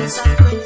Yes, I could.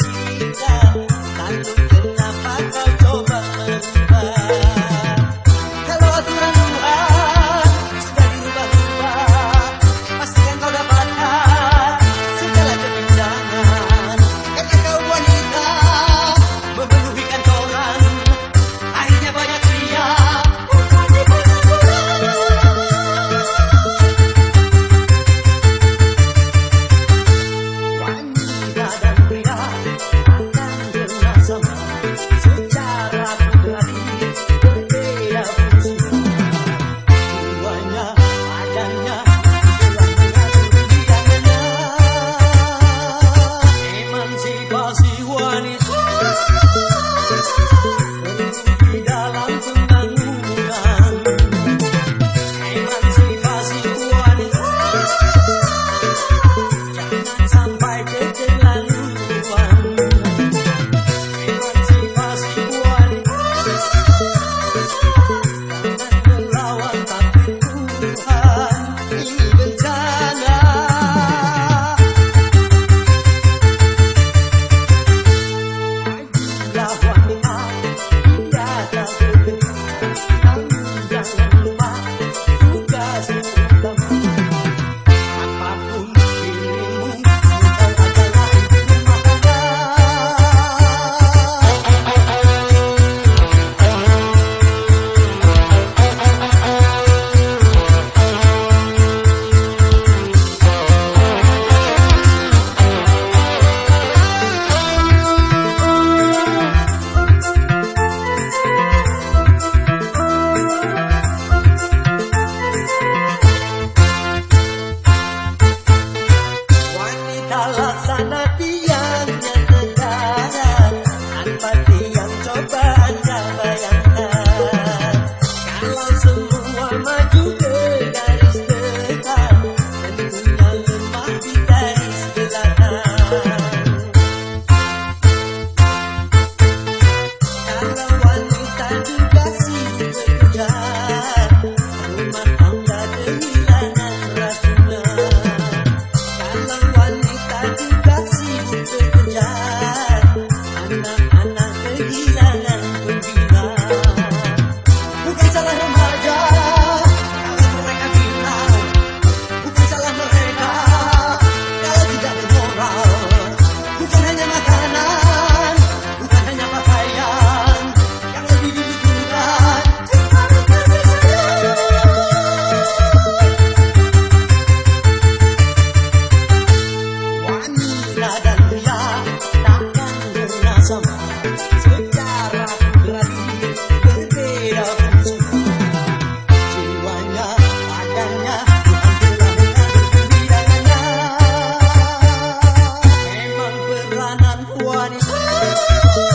我的头